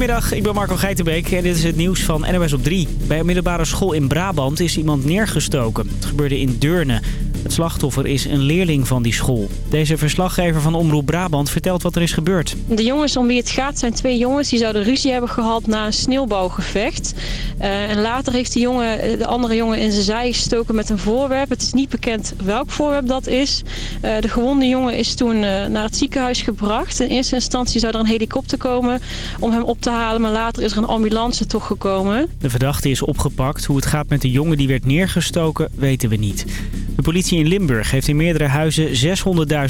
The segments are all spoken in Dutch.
Goedemiddag, ik ben Marco Geitenbeek en dit is het nieuws van NOS op 3. Bij een middelbare school in Brabant is iemand neergestoken. Het gebeurde in Deurne. Het slachtoffer is een leerling van die school. Deze verslaggever van Omroep Brabant vertelt wat er is gebeurd. De jongens om wie het gaat zijn twee jongens die zouden ruzie hebben gehad na een sneeuwbouwgevecht. Uh, en later heeft de, jongen, de andere jongen in zijn zij gestoken met een voorwerp. Het is niet bekend welk voorwerp dat is. Uh, de gewonde jongen is toen uh, naar het ziekenhuis gebracht. In eerste instantie zou er een helikopter komen om hem op te halen. Maar later is er een ambulance toch gekomen. De verdachte is opgepakt. Hoe het gaat met de jongen die werd neergestoken weten we niet. De politie in Limburg heeft in meerdere huizen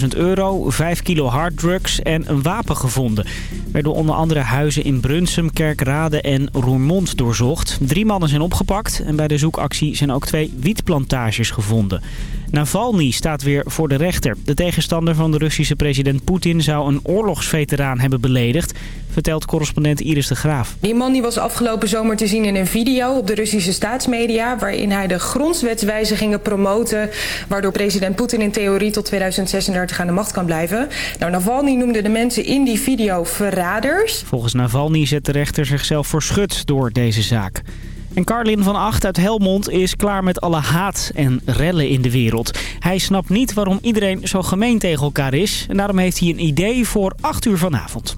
600.000 euro, 5 kilo harddrugs en een wapen gevonden. Er werden onder andere huizen in Brunsum, Kerkrade en Roermond doorzocht. Drie mannen zijn opgepakt en bij de zoekactie zijn ook twee wietplantages gevonden. Navalny staat weer voor de rechter. De tegenstander van de Russische president Poetin zou een oorlogsveteraan hebben beledigd, vertelt correspondent Iris de Graaf. Die man die was afgelopen zomer te zien in een video op de Russische staatsmedia... waarin hij de grondwetswijzigingen promoten... waardoor president Poetin in theorie tot 2036 aan de macht kan blijven. Nou, Navalny noemde de mensen in die video verraders. Volgens Navalny zet de rechter zichzelf voor schut door deze zaak. En Carlin van Acht uit Helmond is klaar met alle haat en rellen in de wereld. Hij snapt niet waarom iedereen zo gemeen tegen elkaar is. En daarom heeft hij een idee voor 8 uur vanavond.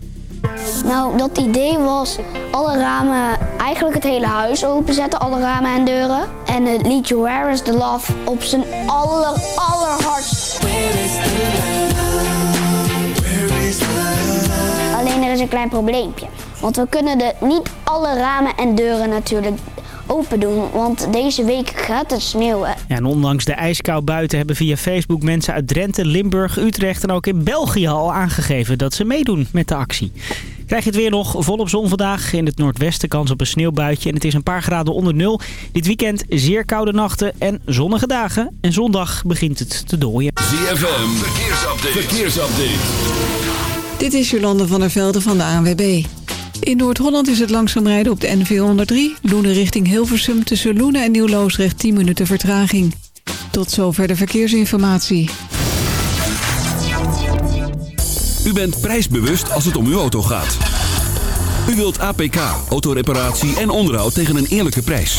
Nou, dat idee was alle ramen, eigenlijk het hele huis openzetten. Alle ramen en deuren. En het liedje Where is the Love op zijn aller, allerhardst. Alleen er is een klein probleempje. Want we kunnen de, niet alle ramen en deuren natuurlijk open doen, want deze week gaat het sneeuwen. Ja, en ondanks de ijskou buiten hebben via Facebook mensen uit Drenthe, Limburg, Utrecht en ook in België al aangegeven dat ze meedoen met de actie. Krijg je het weer nog volop zon vandaag. In het noordwesten kans op een sneeuwbuitje. En het is een paar graden onder nul. Dit weekend zeer koude nachten en zonnige dagen. En zondag begint het te dooien. ZFM, verkeersupdate. verkeersupdate. Dit is Jolande van der Velde van de ANWB. In Noord-Holland is het langzaam rijden op de N403. Loenen richting Hilversum tussen Loenen en Nieuw-Loosrecht 10 minuten vertraging. Tot zover de verkeersinformatie. U bent prijsbewust als het om uw auto gaat. U wilt APK, autoreparatie en onderhoud tegen een eerlijke prijs.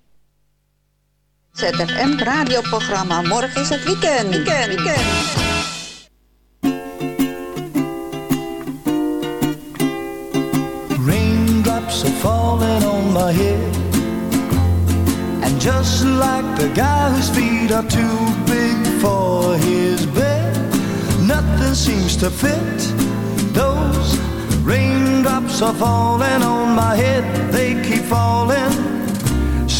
ZFM radioprogramma. Morgen is het weekend. Weekend, weekend. Raindrops are falling on my head And just like the guy whose feet are too big for his bed Nothing seems to fit Those raindrops are falling on my head They keep falling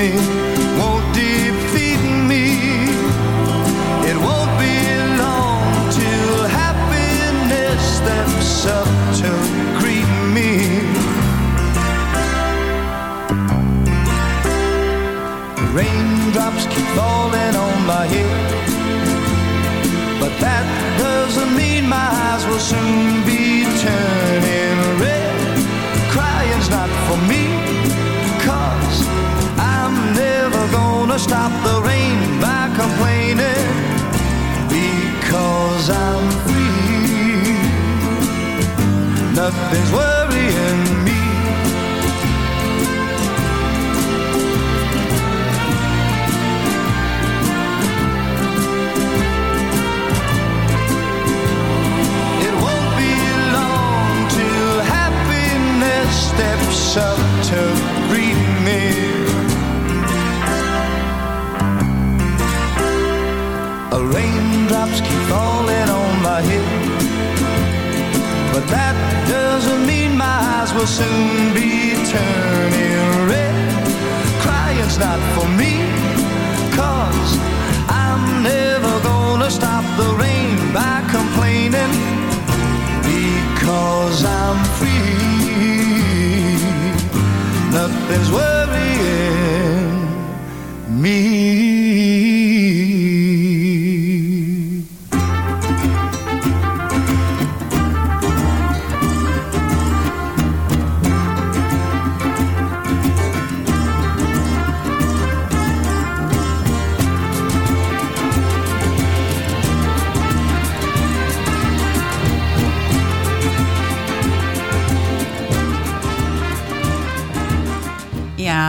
Me won't defeat me. It won't be long till happiness steps up to greet me. Raindrops keep falling on my head, but that doesn't mean my eyes will soon be Nothing's worrying me. It won't be long till happiness steps up to greet me. Raindrops keep falling on my head But that will soon be turning red. Crying's not for me Cause I'm never gonna stop the rain by complaining. Because I'm free Nothing's worrying me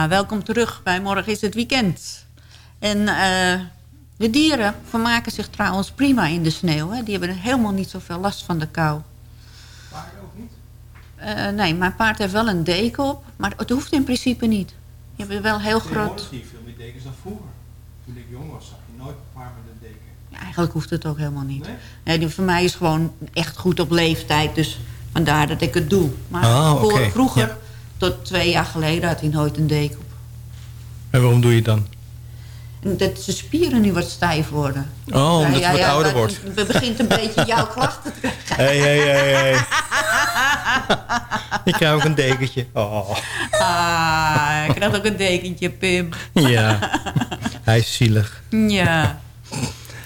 Ja, welkom terug bij Morgen is het Weekend. En eh, de dieren vermaken zich trouwens prima in de sneeuw. Hè? Die hebben helemaal niet zoveel last van de kou. Paarden ook niet? Eh, nee, mijn paard heeft wel een deken op. Maar het hoeft in principe niet. Je hebt wel heel groot... Zie je veel meer dekens dan vroeger. Toen ik jong was, zag je nooit een paard met een deken. Ja, eigenlijk hoeft het ook helemaal niet. Nee? Nee, die voor mij is gewoon echt goed op leeftijd. Dus vandaar dat ik het doe. Maar Ah, vroeger, Ja. Tot twee jaar geleden, had hij nooit een deken op. En waarom doe je het dan? Dat zijn spieren nu wat stijf worden. Oh, omdat je wat ouder wordt. Het begint een beetje jouw klachten te krijgen. Hé, hé, hé, hé. Ik krijg ook een dekentje. Oh. Ah, ik krijg ook een dekentje, Pim. Ja, hij is zielig. Ja.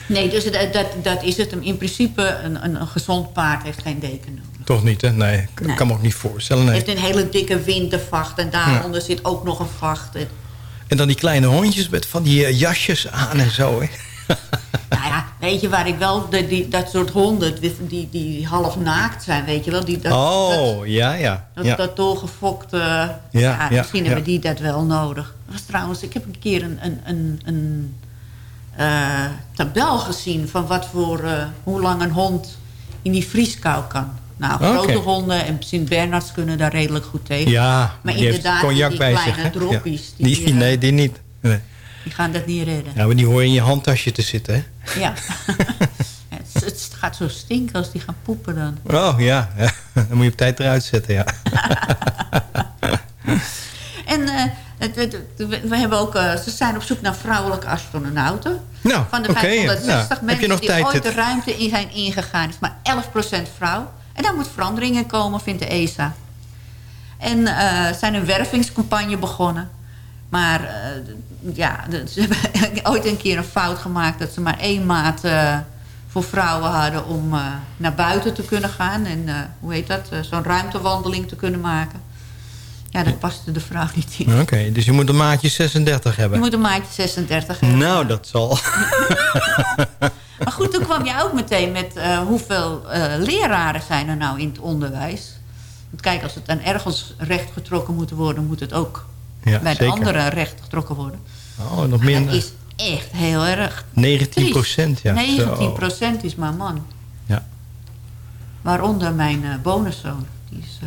Nee, dus dat, dat, dat is het. In principe, een, een, een gezond paard heeft geen deken nodig. Toch niet, hè? Nee, ik Nee. kan me ook niet voorstellen. Nee. heeft een hele dikke wintervacht en daaronder zit ook nog een vacht. En, En dan die kleine hondjes met van die eh, jasjes aan en zo, hè? nou ja, weet je waar ik wel... De, die, dat soort honden die, die, die half naakt zijn, weet je wel. Die, dat, dat, oh, ja, ja. Dat, ja. dat doorgefokte... Ja, ja, misschien hebben die dat wel nodig. Dat was trouwens, ik heb een keer een, een, een, een eh, tabel gezien... van wat voor, eh, hoe lang een hond in die vrieskou kan. Nou, grote honden en Sint-Bernards kunnen daar redelijk goed tegen. Ja, maar die inderdaad, cognac die bij kleine zich, droppies... Ja. Die, Die, eh, nee, die niet. Nee. die gaan dat niet redden. Ja, maar die hoor je in je handtasje te zitten, hè? Ja. het, het gaat zo stinken als die gaan poepen dan. Oh, ja. ja. Dan moet je op tijd eruit zetten, ja. En eh, we hebben ook, eh, ze zijn op zoek naar vrouwelijke astronauten. Nou, Van de oké, 560 ja. Heb je mensen nog die tijd ooit de ruimte in zijn ingegaan... is maar 11% vrouw. En daar moet verandering in komen, vindt de ESA. En eh zijn een wervingscampagne begonnen. Maar eh, ja, ze hebben ooit een keer een fout gemaakt... dat ze maar één maat eh, voor vrouwen hadden om naar buiten te kunnen gaan. En hoe heet dat? Zo'n ruimtewandeling te kunnen maken. Ja, dat paste de vrouw niet in. Oké, dus je moet een maatje 36 Je hebben. moet een maatje 36 hebben. Nou, dat zal. Maar goed, toen kwam je ook meteen met eh, hoeveel eh, leraren zijn er nou in het onderwijs. Want kijk, als het dan ergens recht getrokken moet worden... moet het ook Ja, bij de anderen recht getrokken worden. Oh, nog Dat minder. is echt heel erg 19 procent, ja. 19 Zo. procent is maar man. Ja. Waaronder mijn eh, bonuszoon. Die, is,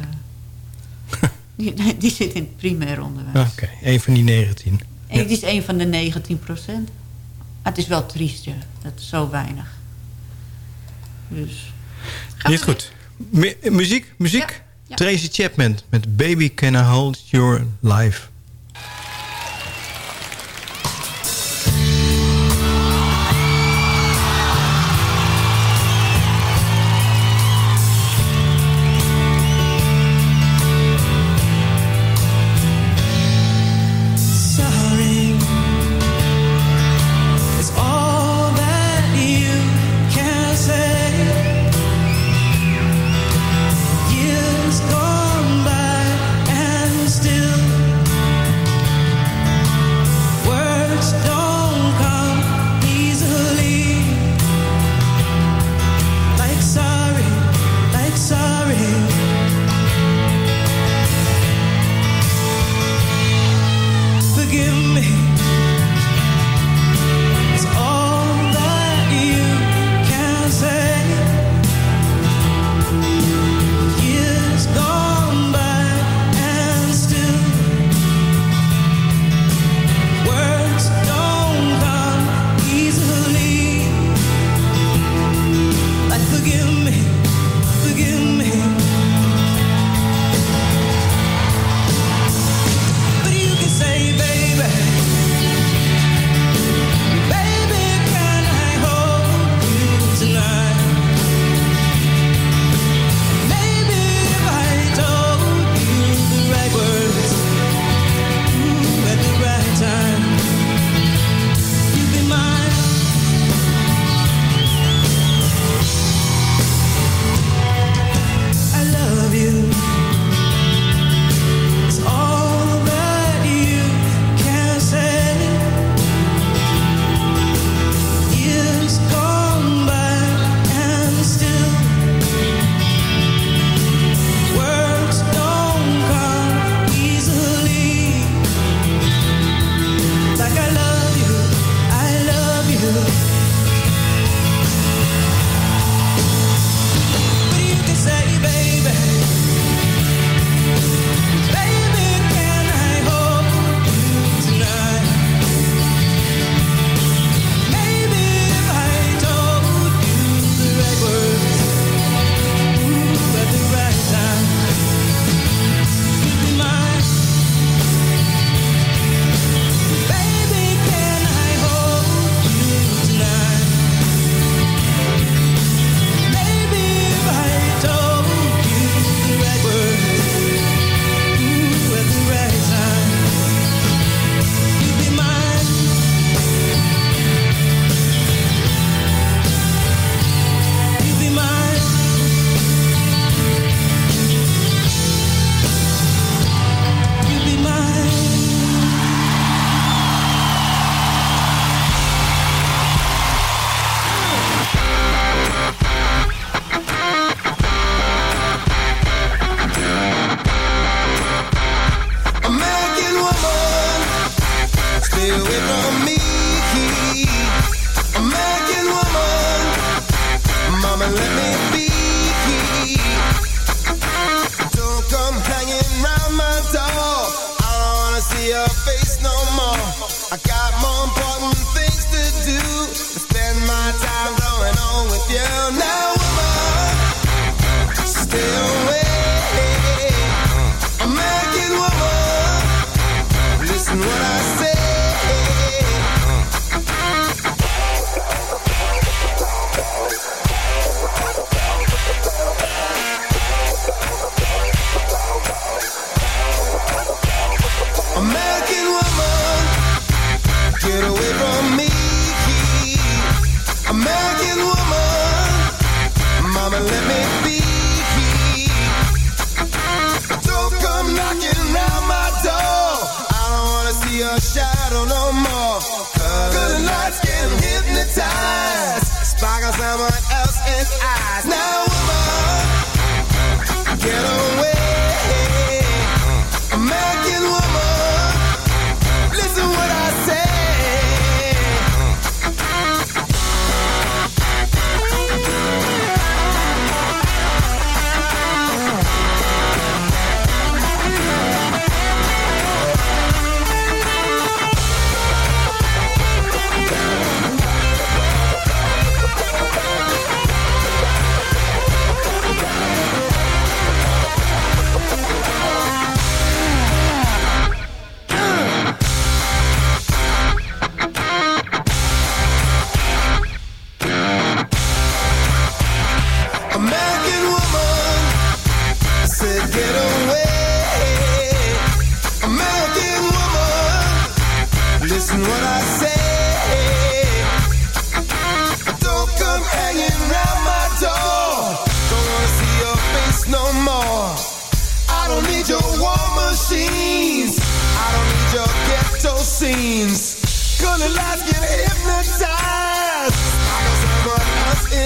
die, die zit in het primair onderwijs. Oké, één van die 19. En het is een van de 19 procent. Het is wel triest, ja. Dat is zo weinig. Dus... Niet goed. Mu- muziek, muziek. Ja. Tracy Chapman met Baby Can I Hold Your Life.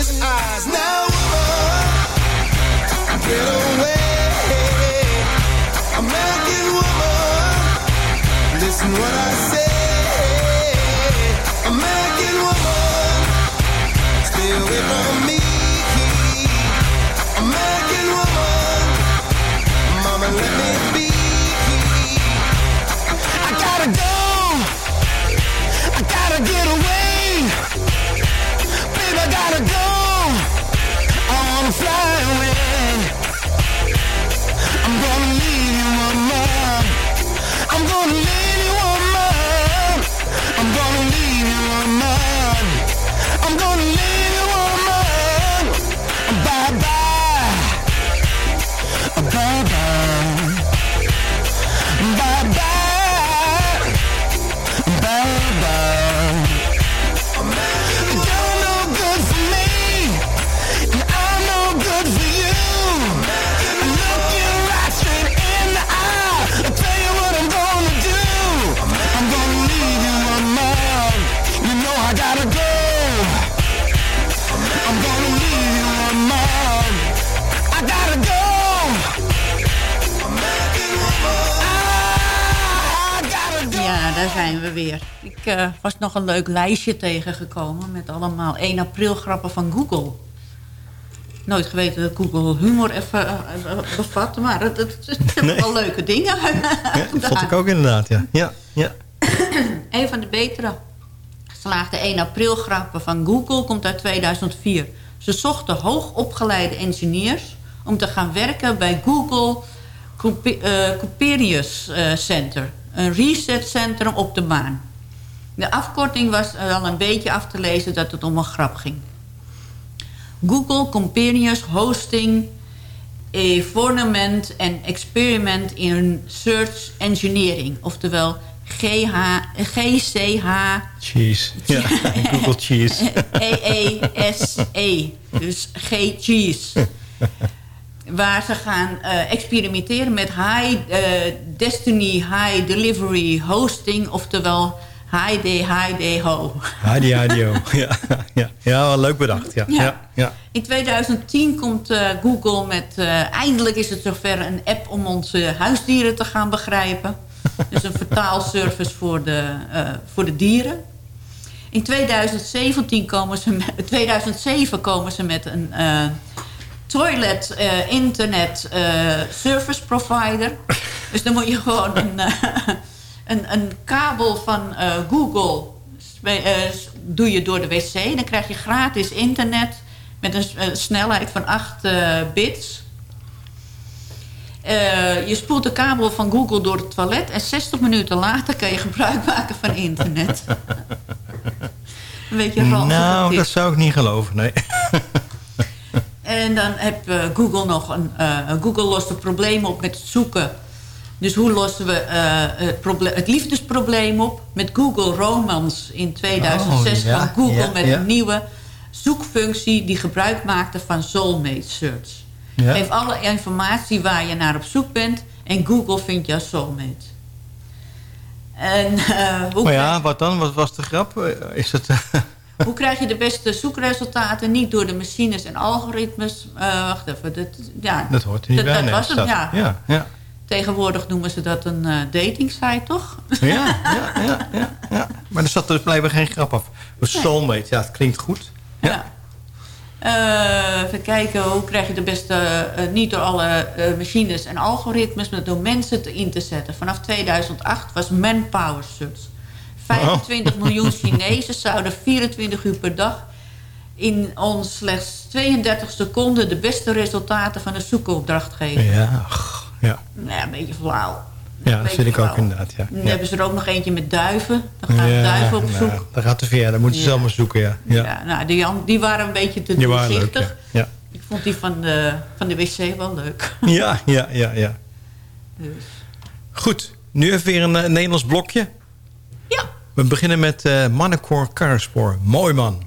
his eyes. Now woman, get away. American woman, listen what I say. Eh, was nog een leuk lijstje tegengekomen... met allemaal 1 april grappen van Google. Nooit geweten dat Google humor even eh, eh, bevat... maar het, het, het zijn Nee. wel leuke dingen. Ja, dat vond ik ook inderdaad, ja. ja, ja. Een van de betere geslaagde 1 april grappen van Google komt uit 2004. Ze zochten hoogopgeleide engineers om te gaan werken bij Google eh, Center. Een research centrum op de maan. De afkorting was al een beetje af te lezen dat het om een grap ging. Google Copernicus Hosting Tournament and Experiment in Search Engineering. Oftewel GH, GCH Cheese. Ja, Google Cheese. EESE. Dus G-Cheese. Waar ze gaan eh, experimenteren met high eh, destiny, high delivery hosting. Oftewel high day, high day ho. HDIDO. Ja, ja. ja, wel leuk bedacht. Ja, Ja. ja. In 2010 komt eh, Google met... eh, eindelijk is het zover een app om onze huisdieren te gaan begrijpen. Dus een vertaalservice voor de, eh, voor de dieren. In 2017 komen ze met, 2007 komen ze met een toilet internet service provider. Dus dan moet je gewoon een, een, een kabel van eh, Google eh, doe je door de wc. Dan krijg je gratis internet met een eh, snelheid van 8 eh, bits. Je spoelt de kabel van Google door het toilet... en 60 minuten later kan je gebruik maken van internet. Een beetje ranzig Nou, dat zou ik niet geloven, nee. En dan heb eh, Google nog een... eh, Google lost de problemen op met het zoeken. Dus hoe lossen we eh, het, proble- het liefdesprobleem op? Met Google Romance in 2006 Oh, ja, kwam Google ja, met ja. een nieuwe zoekfunctie... die gebruik maakte van soulmate search. Geef alle informatie waar je naar op zoek bent... en Google vindt jouw soulmate. En eh, hoe, Maar ja, wat dan? Wat was de grap? Eh, Is het... hoe krijg je de beste zoekresultaten? Niet door de machines en algoritmes. Wacht even. Dat, ja, dat hoort er niet dat, bij. dat was ja. ja, ja. Tegenwoordig noemen ze dat een eh dating site, toch? Ja, ja, ja, ja, ja. Maar er zat dus blijkbaar geen grap af. Een soulmate, ja, het klinkt goed. Ja. Eh, even kijken, hoe krijg je de beste... eh, niet door alle machines en algoritmes... maar door mensen te in te zetten. Vanaf 2008 was manpower search. 25 miljoen Chinezen zouden 24 uur per dag... in ons slechts 32 seconden... de beste resultaten van een zoekopdracht geven. Ja, ja. Nou ja, een beetje flauw. Ja, dat vind ik ook inderdaad, ja. Dan ja. hebben ze er ook nog eentje met duiven. Dan gaan Ja, duiven op zoek. nou, dat gaat te ver, dan moeten ze Ja. zelf maar zoeken, ja. ja. Nou, die, die waren een beetje te doorzichtig. ja. Ik vond die van de, van de wc wel leuk. ja, ja, ja. ja. Dus. Goed, nu even weer een eh, Nederlands blokje. Ja. We beginnen met eh Mannenkoor. Mooi man.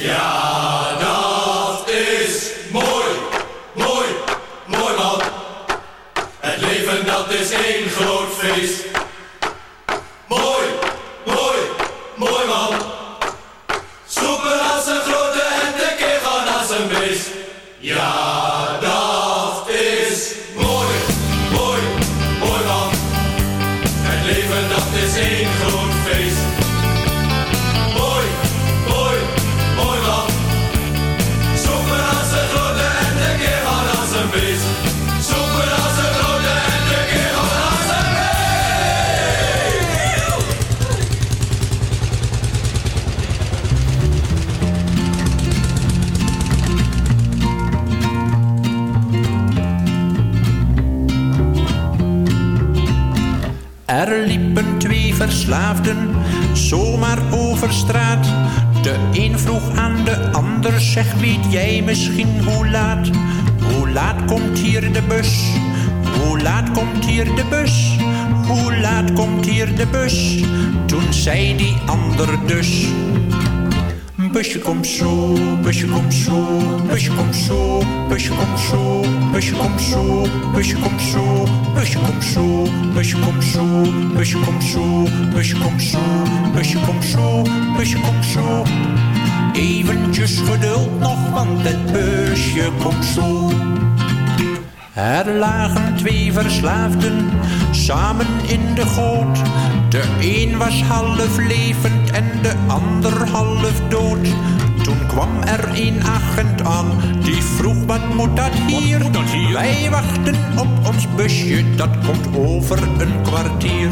Yeah. Verslaafden zomaar over straat. De een vroeg aan de ander, zeg weet jij misschien hoe laat? Hoe laat komt hier de bus? Hoe laat komt hier de bus? Hoe laat komt hier de bus? Toen zei die ander dus. Busje komt zo, busje komt zo, busje komt zo, busje komt zo, busje komt zo, busje komt zo, busje komt zo, busje komt zo, busje komt zo, busje komt zo, busje komt zo, busje komt zo. Eventjes geduld nog, want het busje komt zo. Er lagen twee verslaafden samen in de goot. De een was half levend en de ander half dood. Toen kwam er een agent aan, die vroeg wat moet dat hier? Wij wachten op ons busje, dat komt over een kwartier.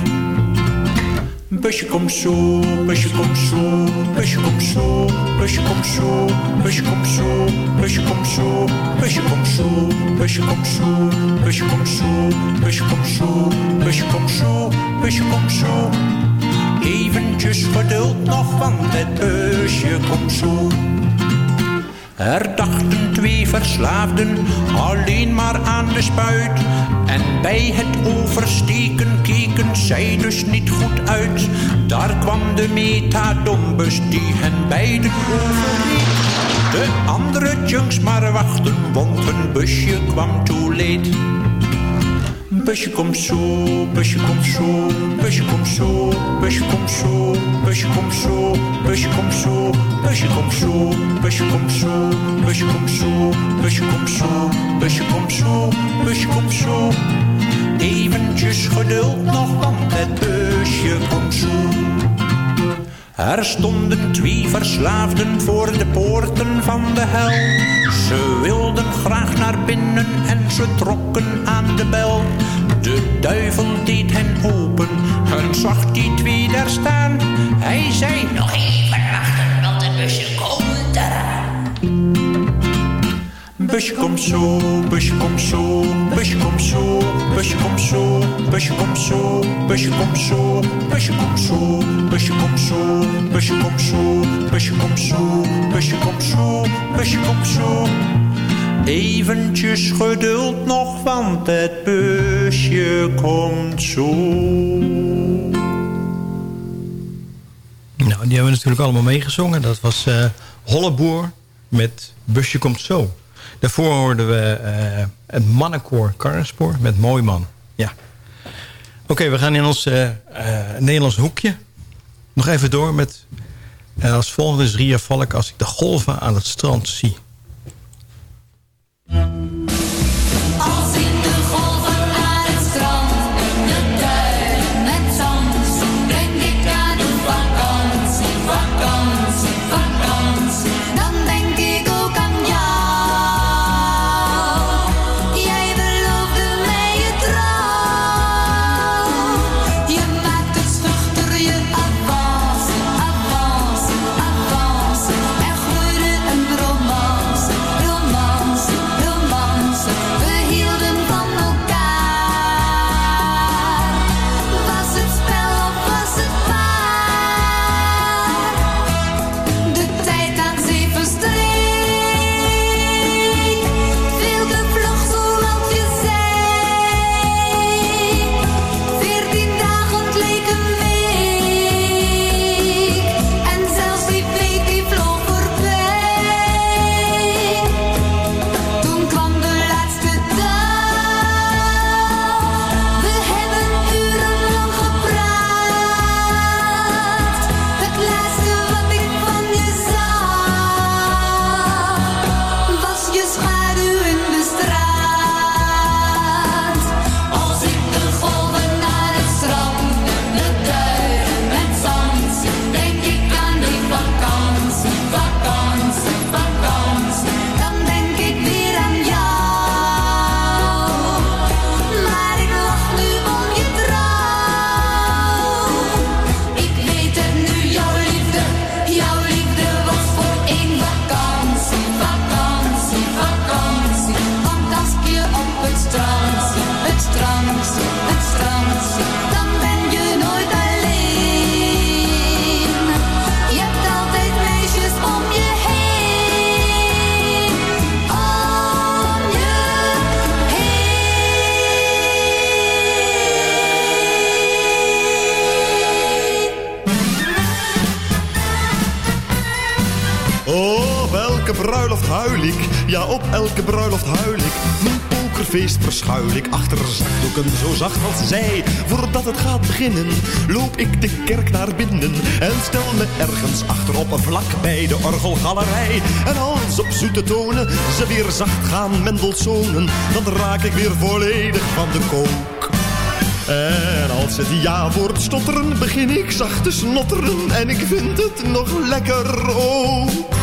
Busje komt zo, busje komt zo, busje komt zo, busje komt zo, busje komt zo, busje komt zo, busje komt zo, busje komt zo, busje komt zo, busje komt zo, busje komt zo, busje komt zo. Eventjes geduld nog, want het busje komt zo. Er dachten twee verslaafden alleen maar aan de spuit. En bij het oversteken keken zij dus niet goed uit. Daar kwam de metadombus die hen beiden overreed. De andere junks maar wachten, want hun busje kwam too late. Busje komt zo, busje komt zo, busje komt zo, busje komt zo, busje komt zo, busje komt zo, busje komt zo, busje komt zo, busje komt zo, busje komt zo, busje komt zo, busje komt zo. Eventjes geduld nog, want het busje komt zo. Er stonden twee verslaafden voor de poorten van de hel. Ze wilden graag naar binnen en ze trokken aan de bel. De duivel deed hen open en zag die twee daar staan. Hij zei, nog Busje komt zo, busje komt zo, busje komt zo, busje komt zo, busje komt zo, busje komt zo, busje komt zo, busje komt zo, busje komt zo, busje komt zo, busje komt zo, busje komt zo. Eventjes geduld nog, want het busje komt zo. Nou, die hebben we natuurlijk allemaal meegezongen. Dat was eh Holleboer met Busje komt zo. Daarvoor hoorden we eh, het mannenkoor Karrenspoor met Mooi Man. Ja. Oké, we gaan in ons eh, eh, Nederlands hoekje nog even door met... als volgende is Ria Valk als ik de golven aan het strand zie. Pokerfeest verschuil ik achter zakdoeken zo zacht als zij. Voordat het gaat beginnen, loop ik de kerk naar binnen. En stel me ergens achterop een vlak bij de orgelgalerij. En als op zoete tonen ze weer zacht gaan Mendelssohnen, dan raak ik weer volledig van de kook. En als het ja-woord stotteren, begin ik zacht te snotteren. En ik vind het nog lekker ook.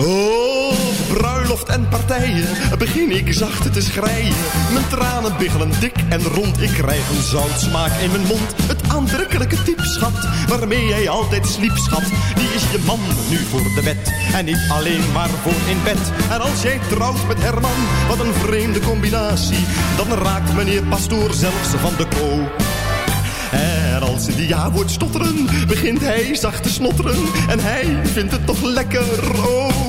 Oh, bruiloft en partijen, begin ik zacht te schreien. Mijn tranen biggelen dik en rond, ik krijg een zoutsmaak in mijn mond. Het aantrekkelijke type schat, waarmee jij altijd sliep schat. Die is je man nu voor de wet, en niet alleen maar voor in bed. En als jij trouwt met Herman, wat een vreemde combinatie. Dan raakt meneer Pastoor zelfs van de koop. En als het ja wordt stotteren, begint hij zacht te snotteren. En hij vindt het toch lekker, oh.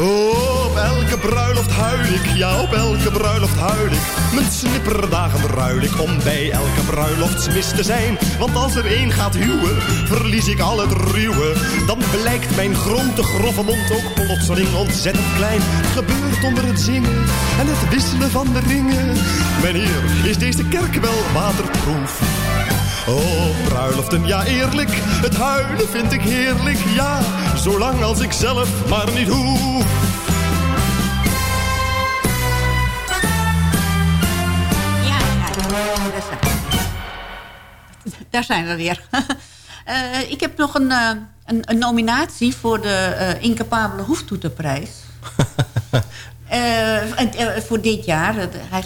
Op elke bruiloft huil ik, ja op elke bruiloft huil ik. Mijn snipperdagen ruil ik om bij elke bruiloftsmis te zijn. Want als er één gaat huwen, verlies ik al het ruwe. Dan blijkt mijn grote grove mond ook plotseling ontzettend klein. Gebeurt onder het zingen en het wisselen van de ringen. Meneer, is deze kerk wel waterproof? Oh, bruiloften, ja eerlijk, het huilen vind ik heerlijk, ja. Zolang als ik zelf maar niet hoef. Daar zijn we weer. Eh, ik heb nog een, eh, een, een nominatie voor de eh, Incapabele Hoeftoeterprijs. Voor dit jaar. Hij,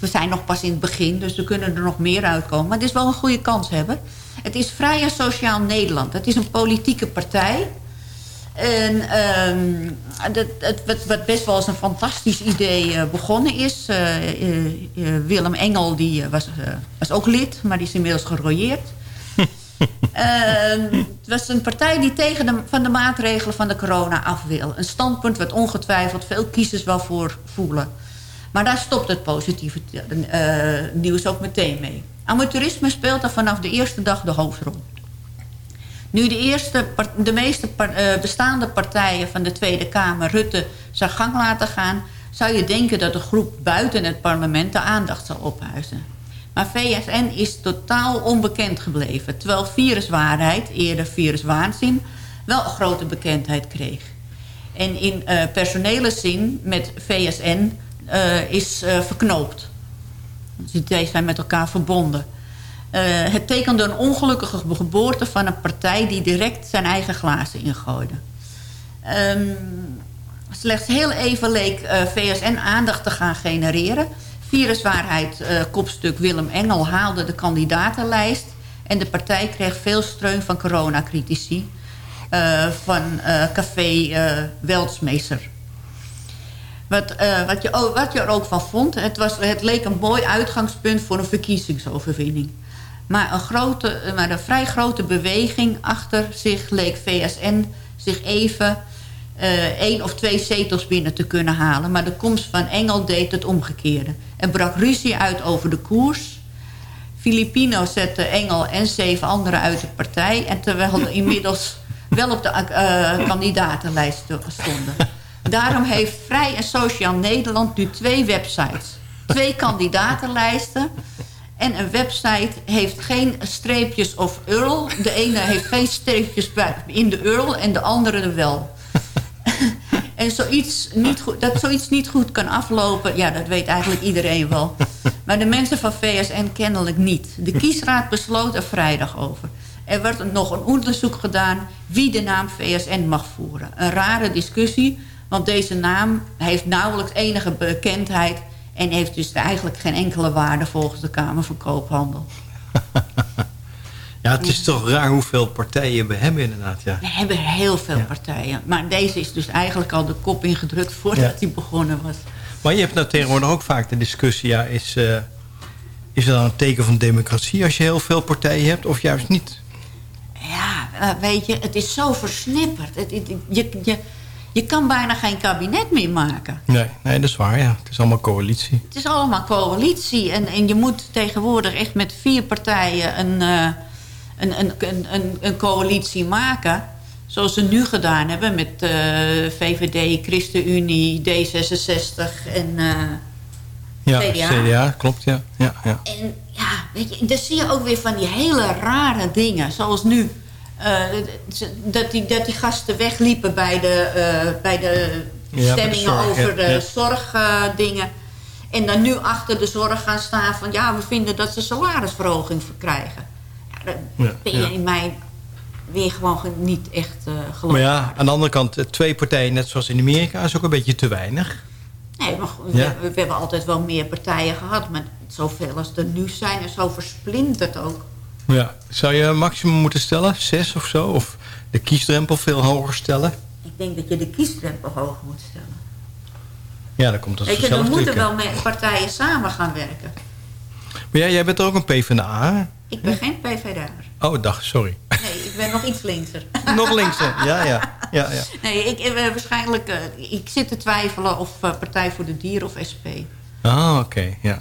we zijn nog pas in het begin, dus er kunnen er nog meer uitkomen. Maar het is wel een goede kans hebben. Het is Vrij en Sociaal Nederland. Het is een politieke partij. En ehm, dat, het, wat, wat best wel als een fantastisch idee eh, begonnen is. eh, eh, Willem Engel die, was, was ook lid, maar die is inmiddels gerooieerd. Ehm, het was een partij die tegen de, van de maatregelen van de corona af wil. Een standpunt wat ongetwijfeld veel kiezers wel voor voelen. Maar daar stopt het positieve eh, nieuws ook meteen mee. Amateurisme speelt er vanaf de eerste dag de hoofdrol. Nu de, eerste, de meeste eh, bestaande partijen van de Tweede Kamer Rutte zijn gang laten gaan... zou je denken dat de groep buiten het parlement de aandacht zal ophuizen. Maar VSN is totaal onbekend gebleven... terwijl viruswaarheid, eerder viruswaanzin, wel grote bekendheid kreeg. En in eh, personele zin met VSN is eh, verknoopt. Dus zijn met elkaar verbonden. Eh, het tekende een ongelukkige geboorte van een partij... die direct zijn eigen glazen ingooide. Ehm, slechts heel even leek eh, VSN aandacht te gaan genereren. Viruswaarheid eh, kopstuk Willem Engel haalde de kandidatenlijst... en de partij kreeg veel steun van coronacritici... eh, van eh, café eh Weltsmeester. Wat, eh, wat, je, wat je er ook van vond, het, was, het leek een mooi uitgangspunt voor een verkiezingsoverwinning. Maar een, grote, maar een vrij grote beweging achter zich leek VSN zich even eh, één of twee zetels binnen te kunnen halen. Maar de komst van Engel deed het omgekeerde. Er brak ruzie uit over de koers. Filipino zette Engel en zeven anderen uit de partij. En terwijl er inmiddels wel op de eh, kandidatenlijst stonden. Daarom heeft Vrij en Sociaal Nederland nu twee websites. Twee kandidatenlijsten. En een website heeft geen streepjes of URL. De ene heeft geen streepjes in de URL en de andere wel. En zoiets niet goed, dat zoiets niet goed kan aflopen, ja, dat weet eigenlijk iedereen wel. Maar de mensen van VSN kennelijk niet. De kiesraad besloot er vrijdag over. Er werd nog een onderzoek gedaan wie de naam VSN mag voeren. Een rare discussie, want deze naam heeft nauwelijks enige bekendheid... en heeft dus eigenlijk geen enkele waarde volgens de Kamer van Koophandel. Ja, het is toch raar hoeveel partijen we hebben inderdaad. Ja. We hebben heel veel partijen. Maar deze is dus eigenlijk al de kop ingedrukt voordat Ja. hij begonnen was. Maar je hebt nou tegenwoordig ook vaak de discussie... Ja, is, eh, is dan een teken van democratie als je heel veel partijen hebt of juist niet? Ja, eh, weet je, het is zo versnipperd. Het, het- je, je, Je kan bijna geen kabinet meer maken. Nee, nee, dat is waar, ja. Het is allemaal coalitie. Het is allemaal coalitie. En, en je moet tegenwoordig echt met vier partijen een, eh, een, een, een, een, coalitie maken. Zoals ze nu gedaan hebben met eh, VVD, ChristenUnie, D66 en eh, Ja, CDA. CDA, klopt, ja. ja, ja. En ja, weet je, dan zie je ook weer van die hele rare dingen. Zoals nu, dat, die, dat die gasten wegliepen bij de, eh, bij de stemmingen over ja, de ja. zorgdingen. en dan nu achter de zorg gaan staan van... ja, we vinden dat ze salarisverhoging verkrijgen. Ja, Ja, ben je in mij weer gewoon ge- niet echt uh, geloofwaardig. Maar ja, aan de andere kant, eh, twee partijen, net zoals in Amerika, is ook een beetje te weinig. Nee, maar goed, we, we hebben altijd wel meer partijen gehad. Maar zoveel als er nu zijn en zo versplinterd ook. Ja. Zou je een maximum moeten stellen? Zes of zo? Of de kiesdrempel veel hoger stellen? Ik denk dat je de kiesdrempel hoger moet stellen. Ja, dan komt dat Weet je, dan moeten wel met partijen samen gaan werken. Maar ja, jij bent ook een PvdA. Ik ben geen PvdA. Oh, dag, sorry. Nee, ik ben nog iets linkser. Nog linkser, ja, ja. ja, ja. Nee, ik, eh, waarschijnlijk... eh, ik zit te twijfelen of eh, Partij voor de Dieren of SP. Ah, oké, ja.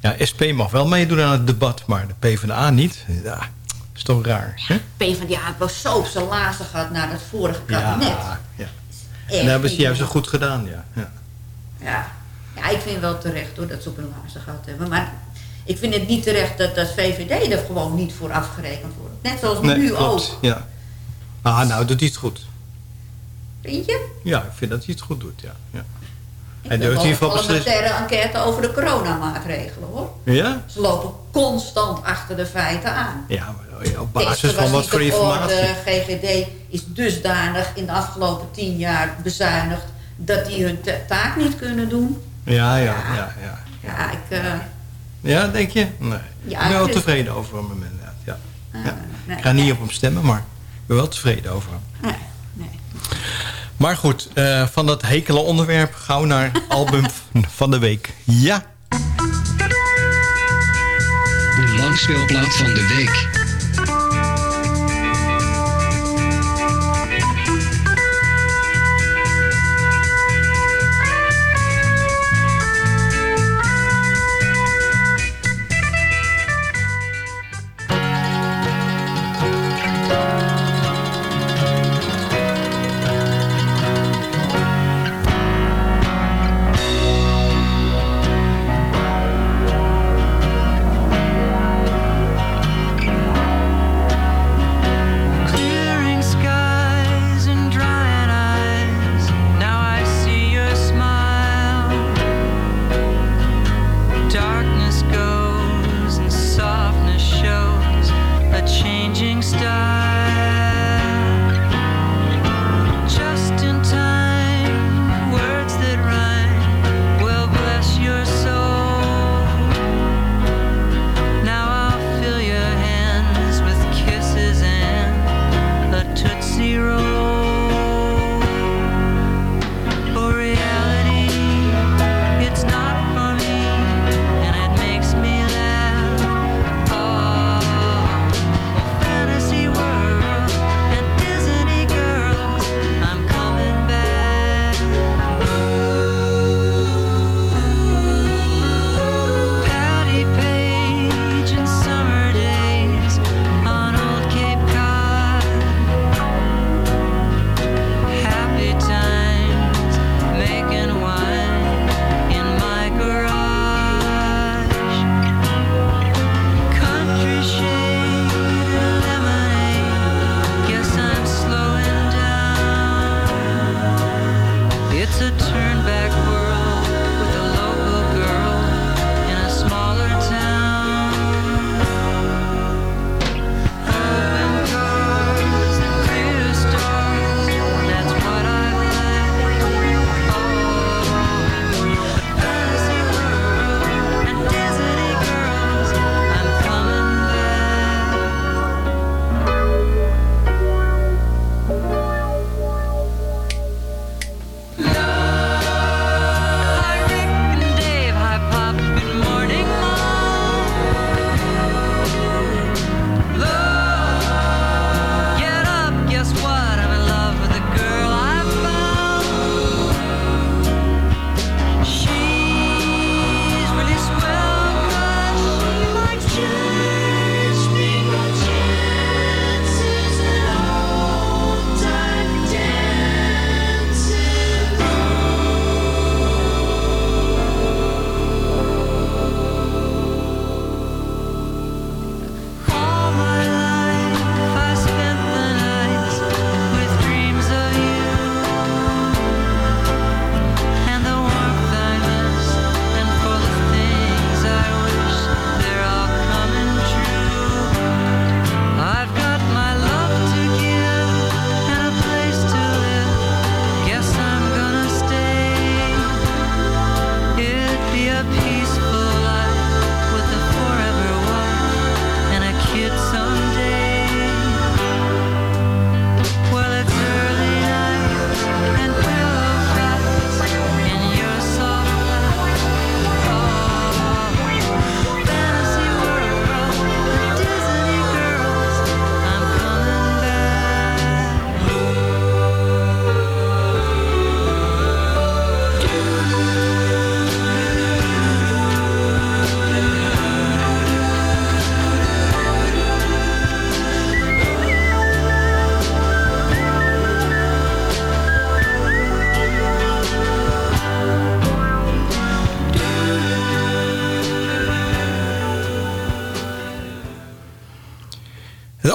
Ja, SP mag wel meedoen aan het debat, maar de PvdA niet. Ja, is toch raar, hè? PvdA had wel zo op zijn lazen gehad naar het vorige kabinet. Ja, ja. En dat hebben ze juist zo goed gedaan, ja. ja. Ja. ja, ik vind wel terecht hoor dat ze op hun laarzen gehad hebben. Maar ik vind het niet terecht dat, dat VVD er gewoon niet voor afgerekend wordt. Net zoals nu ook. Ja. Ah, nou doet hij het goed. Vind je? Ja, ik vind dat hij het goed doet, ja. ja. Hij durft in ieder geval een enquête over de coronamaatregelen hoor. Ja? Ze lopen constant achter de feiten aan. Ja, maar op basis van wat voor informatie. orde. GGD is dusdanig in de afgelopen tien jaar bezuinigd... dat die hun ta- taak niet kunnen doen. Ja, ja, ja, ja. Ja, ik... eh, Ja, denk je? Nee. Ja, ik ben wel tevreden over hem inderdaad, ja. Ah, ja. nee, ik ga niet nee. op hem stemmen, maar ik ben wel tevreden over hem. Nee, nee. Maar goed, eh, van dat hekele onderwerp gauw naar album van de week. Ja. De langspeelplaat van de week.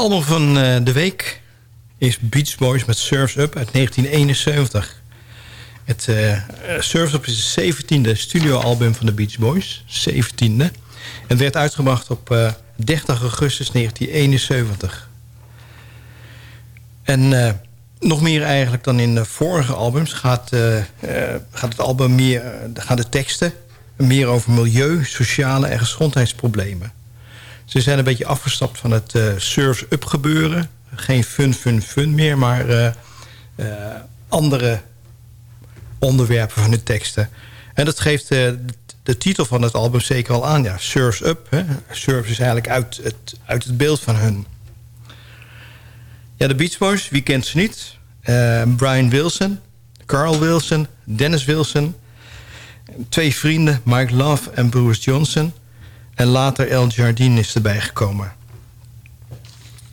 Album van eh, de week is Beach Boys met Surf's Up uit 1971. Het uh, Surf's Up is het 17e studioalbum van de Beach Boys. 17e. Het werd uitgebracht op uh, 30 augustus 1971. En nog meer eigenlijk dan in de vorige albums gaat, gaat het album meer, gaan de teksten meer over milieu, sociale en gezondheidsproblemen. Ze zijn een beetje afgestapt van het surf's up gebeuren. Geen fun, fun, fun meer, maar andere onderwerpen van de teksten. En dat geeft de, titel van het album zeker al aan. Ja, Surf's Up. Hè. Surf is eigenlijk uit het, uit het beeld van hun. Ja, de Beach Boys, wie kent ze niet? Uh, Brian Wilson, Carl Wilson, Dennis Wilson. Twee vrienden, Mike Love en Bruce Johnson. En later El Jardine is erbij gekomen.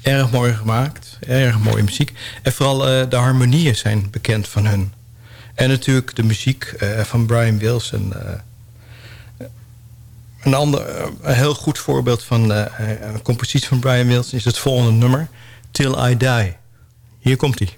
Erg mooi gemaakt, erg mooie muziek. En vooral uh, de harmonieën zijn bekend van hun. En natuurlijk de muziek uh, van Brian Wilson. een, ander, een heel goed voorbeeld van een compositie van Brian Wilson... is het volgende nummer, Till I Die. Hier komt hij.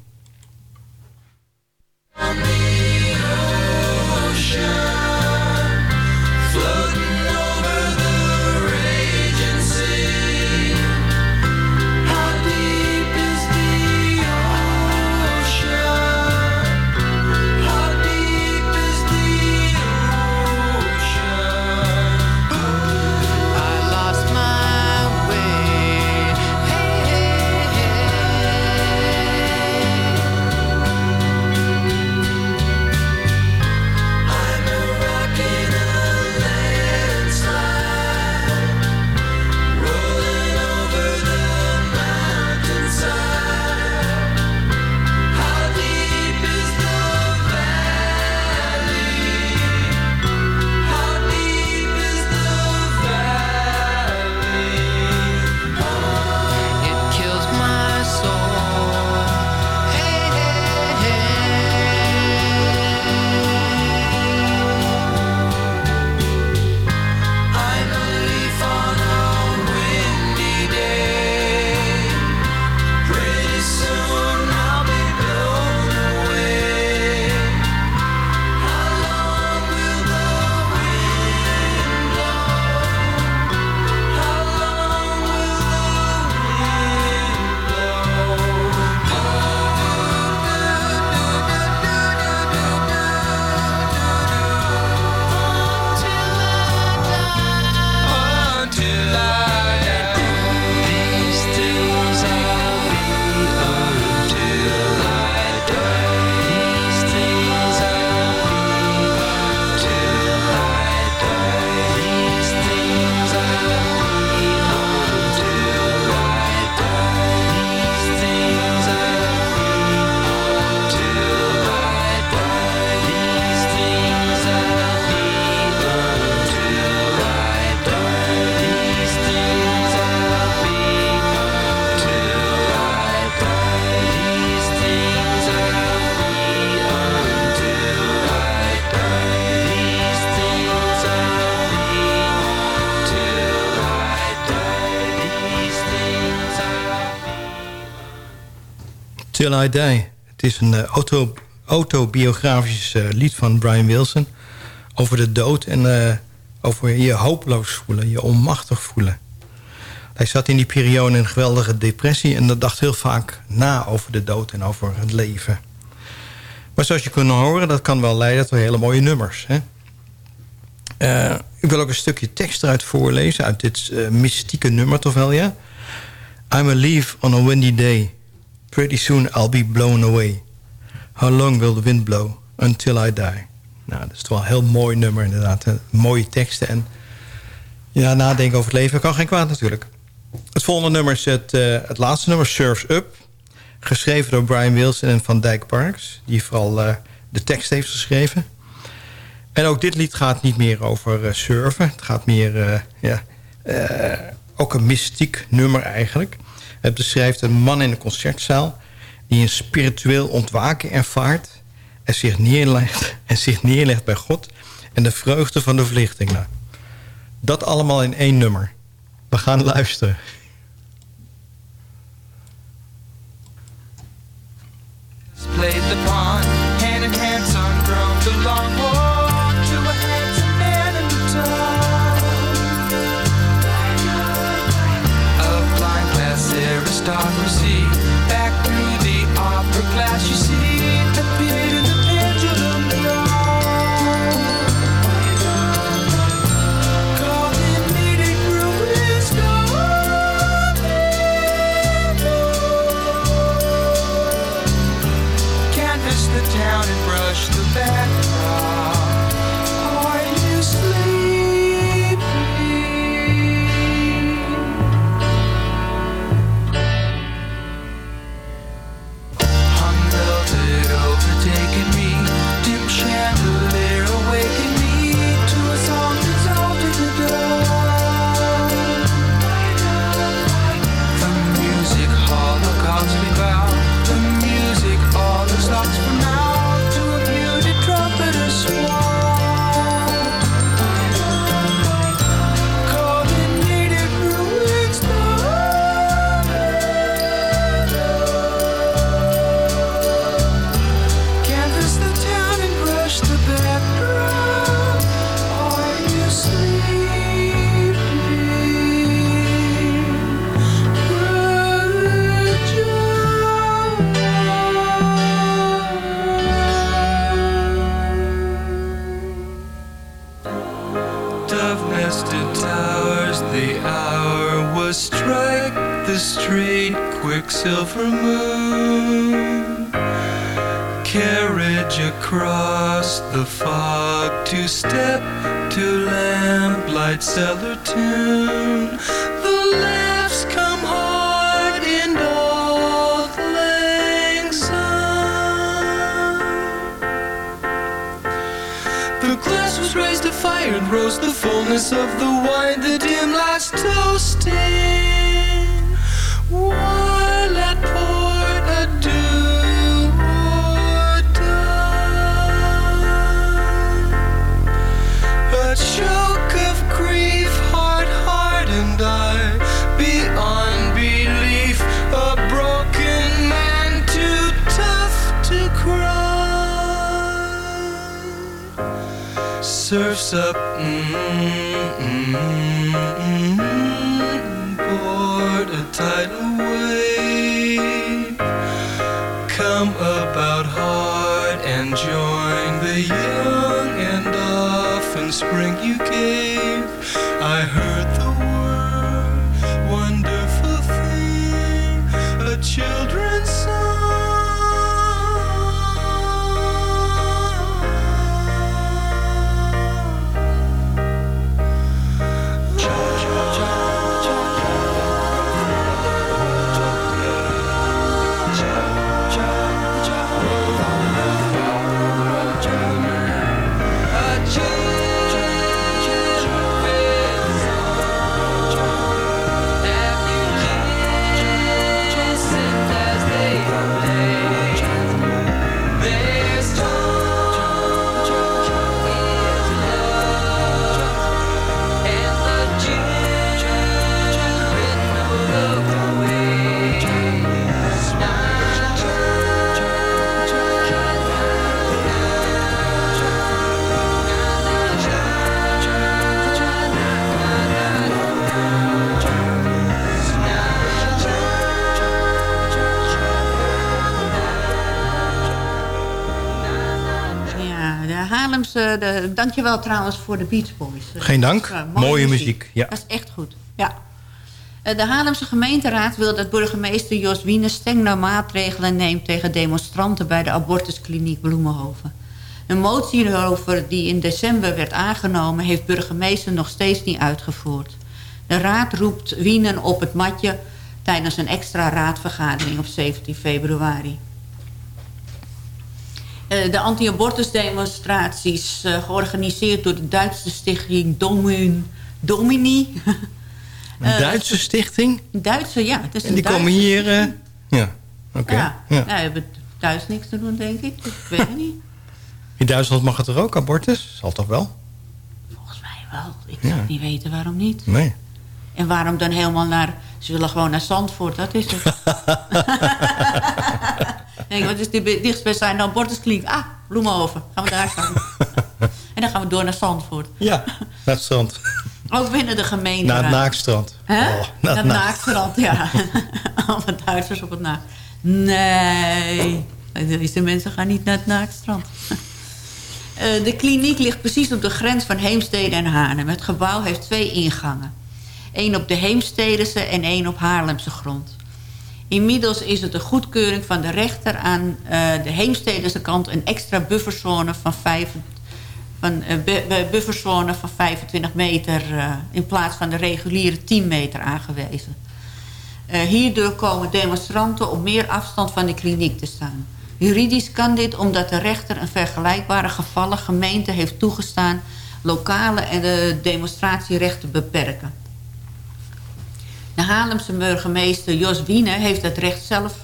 I. Het is een auto, autobiografisch uh, lied van Brian Wilson... over de dood en uh, over je hopeloos voelen, je onmachtig voelen. Hij zat in die periode in een geweldige depressie... en dat dacht heel vaak na over de dood en over het leven. Maar zoals je kunt horen, dat kan wel leiden tot hele mooie nummers. Hè? Ik wil ook een stukje tekst eruit voorlezen... uit dit mystieke nummer, toch wel, ja? I'm a leaf on a windy day... Pretty soon I'll be blown away. How long will the wind blow? Until I die. Nou, dat is toch wel een heel mooi nummer inderdaad. Mooie teksten en ja, nadenken over het leven kan geen kwaad natuurlijk. Het volgende nummer is het, uh, het laatste nummer, Surf's Up. Geschreven door Brian Wilson en Van Dyke Parks. Die vooral uh, de tekst heeft geschreven. En ook dit lied gaat niet meer over uh, surfen. Het gaat meer, ja, ook een mystiek nummer eigenlijk. Het beschrijft een man in een concertzaal... die een spiritueel ontwaken ervaart... en zich neerlegt, en zich neerlegt bij God... en de vreugde van de verlichting. Dat allemaal in één nummer. We gaan luisteren. The straight quicksilver moon. Carriage across the fog to step to lamplight cellar tune. The laughs come hard in old lang. The glass was raised to fire and rose the fullness of the wine, the dim lights toasting. Up, mm, dankjewel trouwens voor de Beach Boys. Geen dank. Is, eh, Mooie muziek, ja. Dat is echt goed, ja. Eh, De Haarlemse gemeenteraad wil dat burgemeester Jos Wiener strenge maatregelen neemt tegen demonstranten bij de abortuskliniek Bloemenhoven. Een motie hierover die in december werd aangenomen heeft burgemeester nog steeds niet uitgevoerd. De raad roept Wiener op het matje tijdens een extra raadvergadering op 17 februari. Eh, de anti-abortusdemonstraties uh, georganiseerd door de Duitse stichting Domin, Domini. Een Duitse stichting? Duitse, ja. Het is En die Duitse komen hier... eh, stichting. ja, oké. Ja, Ja. hebben thuis niks te doen, denk ik. Ik weet het niet. In Duitsland mag het er ook, abortus? Zal toch wel? Wel, ik zou Ja. niet weten waarom niet. Nee. En waarom dan helemaal naar... Ze willen gewoon naar Zandvoort, dat is het. Denk, wat is de dichtstbijzijnde abortuskliniek? Ah, Bloemenhoven. Gaan we daar staan. en dan gaan we door naar Zandvoort. Ja, naar het strand. Ook binnen de gemeente. Naar het naakstrand. Hè? Oh, naar het naak- naakstrand, ja. Allemaal Duitsers op het naakt. Nee, deze mensen gaan niet naar het naakstrand. Eh, de kliniek ligt precies op de grens van Heemstede en Haarlem. Het gebouw heeft twee ingangen. Eén op de Heemstedense en één op Haarlemse grond. Inmiddels is het de goedkeuring van de rechter aan eh, de Heemstedense kant... een extra bufferzone van, van, eh, bu- bu- bufferzone van 25 meter... eh, in plaats van de reguliere 10 meter aangewezen. Hierdoor komen demonstranten op meer afstand van de kliniek te staan. Juridisch kan dit omdat de rechter een vergelijkbare gevallen gemeente heeft toegestaan... lokale en de demonstratierechten beperken. De Haarlemse burgemeester Jos Wiene heeft, het recht zelf,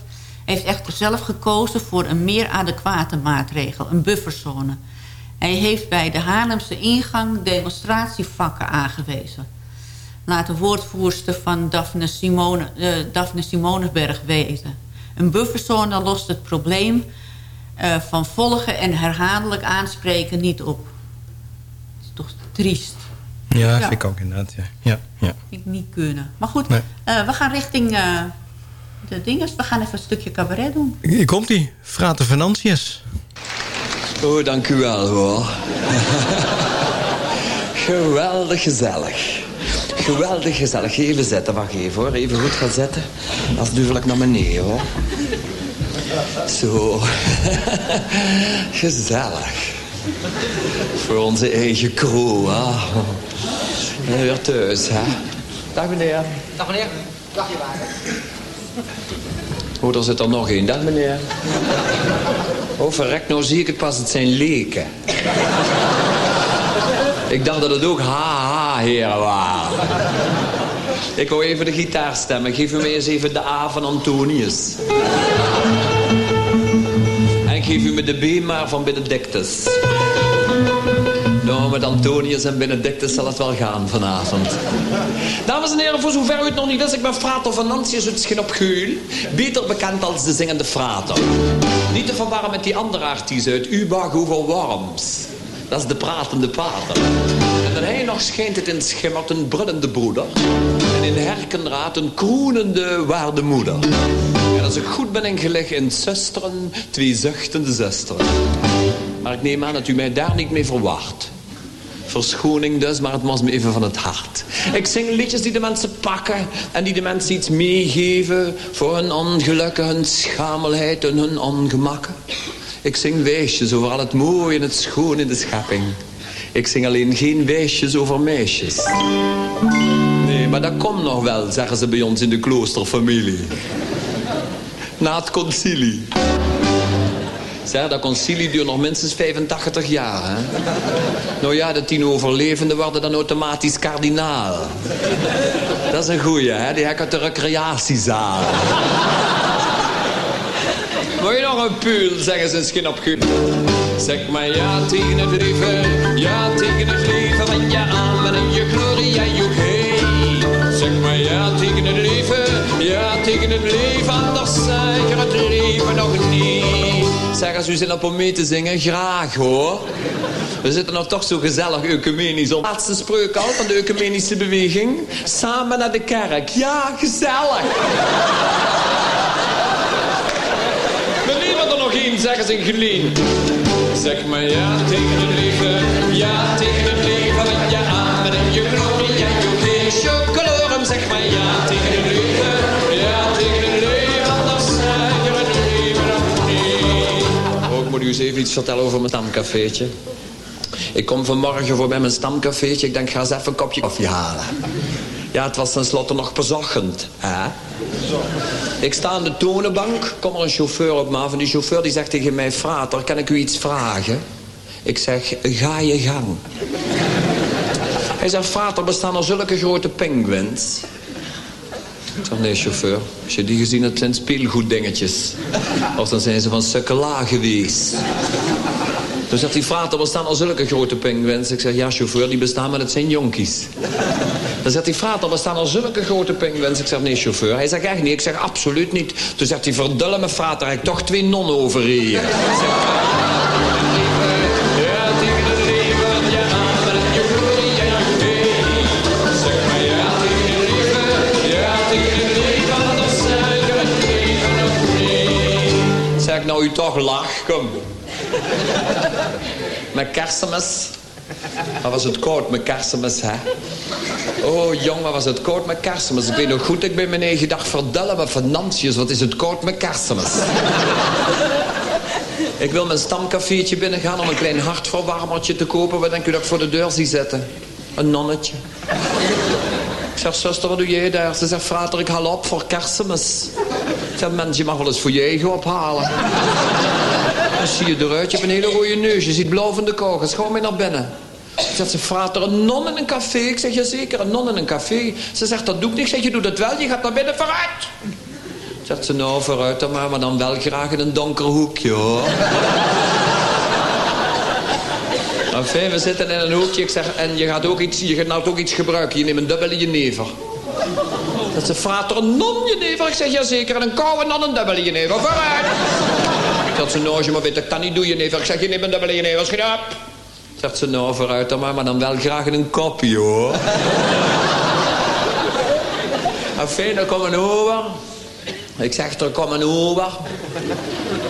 heeft echter zelf gekozen voor een meer adequate maatregel, een bufferzone. Hij heeft bij de Haarlemse ingang demonstratievakken aangewezen. Laat de woordvoerster van Daphne, Simone, eh, Daphne Simonesberg weten. Een bufferzone lost het probleem eh, van volgen en herhaaldelijk aanspreken niet op. Het is toch triest. Ja, Ja. vind ik ook inderdaad. Ja. Ja, ja. Ik niet kunnen. Maar goed, Nee. eh, we gaan richting eh, de dinges. We gaan even een stukje cabaret doen. Hier komt hij, Frater Financius. Oh, dank u wel hoor. Geweldig gezellig. geweldig gezellig. Even zitten, wacht even hoor. Even goed gaan zitten. Dat duvel ik naar beneden hoor. Zo. gezellig. Voor onze eigen crew, hè. En weer thuis, hè. Dag meneer. Dag meneer. Dag je waren. Oh, er zit er nog één. Dag meneer. Oh, verrek, nou zie ik het pas. Het zijn leken. Ik dacht dat het ook ha-ha-heren waren. Ik wou even de gitaar stemmen. Geef u mij eens even de A van Antonius. Geef u me de B maar van Benedictus. Nou, met Antonius en Benedictus zal het wel gaan vanavond. Dames en heren, voor zover u het nog niet wist, ik ben Frater van Schin op Geul. Beter bekend als de zingende Frater. Niet te verwarren met die andere artiest uit Ubag over Worms. Dat is de pratende pater. En dan hij nog schijnt het in schimmert een brullende broeder. En in herkenraad een kroenende waardemoeder. En als ik goed ben ingelegd in zusteren, twee zuchtende zusteren. Maar ik neem aan dat u mij daar niet mee verwacht. Verschoning dus, maar het was me even van het hart. Ik zing liedjes die de mensen pakken en die de mensen iets meegeven voor hun ongelukken, hun schamelheid en hun ongemakken. Ik zing weesjes over al het mooie en het schoon in de schepping. Ik zing alleen geen weesjes over meisjes. Nee, maar dat komt nog wel, zeggen ze bij ons in de kloosterfamilie. Na het concilie. Zeg, dat concilie duurt nog minstens 85 jaar, hè? Nou ja, de tien overlevenden worden dan automatisch kardinaal. Dat is een goeie, hè? Die heb ik uit de recreatiezaal. Wil je nog een puul, zeggen ze skin op gul. Zeg maar ja tegen het leven, ja tegen het leven, van je armen en je glorie en je hey. Zeg maar ja tegen het leven, ja tegen het leven, anders zeg je het leven nog niet. Zeg, als u zin op om mee te zingen, graag hoor. We zitten nog toch zo gezellig ecumenisch op. Laatste spreuk al van de ecumenische beweging. Samen naar de kerk. Ja, gezellig. We er nog één, zeggen ze in Geleen. Zeg maar ja tegen het leven, ja tegen het leven. Met je amen en je glorie en je geen chocolorum. Zeg maar ja tegen u eens even iets vertellen over mijn stamcafeetje. Ik kom vanmorgen voor bij mijn stamcafeetje. Ik denk, ga eens even een kopje koffie halen. Ja, het was tenslotte nog bezochend. Hè? Ik sta aan de tonenbank, kom er een chauffeur op me af... en die chauffeur die zegt tegen mij... Frater, kan ik u iets vragen? Ik zeg, ga je gang. Hij zegt, Frater, bestaan er zulke grote penguins? Ik zeg, nee, chauffeur. Als je die gezien hebt, zijn speelgoeddingetjes. Of dan zijn ze van sukkela geweest. Toen zegt die frater, er staan al zulke grote penguins. Ik zeg, ja chauffeur, die bestaan, maar het zijn jonkies. Dan zegt die frater, er staan al zulke grote penguins. Ik zeg, nee chauffeur. Hij zegt, echt niet. Ik zeg, absoluut niet. Toen zegt hij, verdulle me frater, ik toch twee nonnen. Ja, nou toch kom. Met kerstmis. Wat was het koud met kerstmis, hè? Oh, jong, wat was het koud met kerstmis. Ik weet nog goed, ik ben eigen dag verdellen met financiën. Wat is het koud met kerstmis? ik wil mijn stamcafeetje binnengaan om een klein hartverwarmertje te kopen. Wat denk u dat ik voor de deur zie zitten? Een nonnetje. Ik zeg, zuster, wat doe jij daar? Ze zegt, frater, ik haal op voor kerstmis. Ik zeg, mens, je mag wel eens voor je eigen ophalen. Dan zie je eruit, je hebt een hele rode neus. Je ziet blauw van de kogels. Ga mee naar binnen. Zegt ze, frater, een non in een café? Ik zeg, jazeker, een non in een café. Ze zegt, dat doe ik niet. Ik zeg, je doet het wel, je gaat naar binnen, vooruit. Zegt ze, nou, vooruit dan maar, maar dan wel graag in een donker hoekje, hoor. Enfin, we zitten in een hoekje. Ik zeg, en je gaat ook iets, je gaat nou ook iets gebruiken. Je neemt een dubbele jenever. Dat ze frater, een non jenever? Ik zeg, jazeker, en een koude non een dubbele jenever. Vooruit. Zegt ze, nou, je maar weet dat ik dat niet doe, jenever. Ik zeg, je neemt een dubbele jenever, schiet op. Zegt ze, nou, vooruit dan maar, maar dan wel graag een kopje, hoor. Enfin, dan komen we over. Ik zeg, er komen over.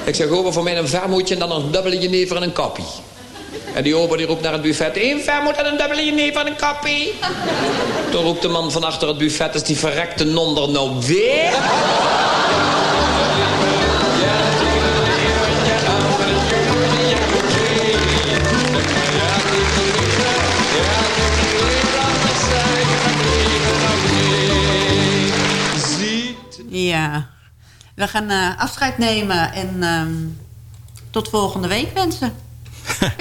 Ik zeg, over voor mij een vermoedje en dan een dubbele jenever en een koppie. En die opa die roept naar het buffet... één vermoed en een dubbele van een kappie. Toen roept de man van achter het buffet... is die verrekte non er nou weer? Ja. We gaan eh, afscheid nemen en ehm, tot volgende week wensen.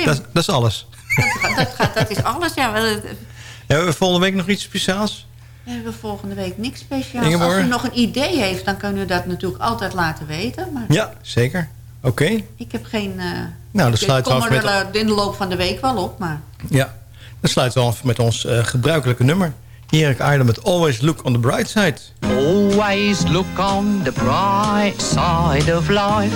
Dat, dat is alles. Dat, dat, gaat, dat is alles, ja. We, Hebben we volgende week nog iets speciaals? we hebben volgende week niks speciaals. Ingeborg? Als u nog een idee heeft, dan kunnen we dat natuurlijk altijd laten weten. Maar Ja, zeker. Oké. ik heb geen... eh, Nou, dan ik sluiten we kom af er met... eh, in de loop van de week wel op, maar... Ja, dan sluiten we af met ons eh, gebruikelijke nummer. Erik Aarden met Always Look on the Bright Side. Always look on the bright side of life.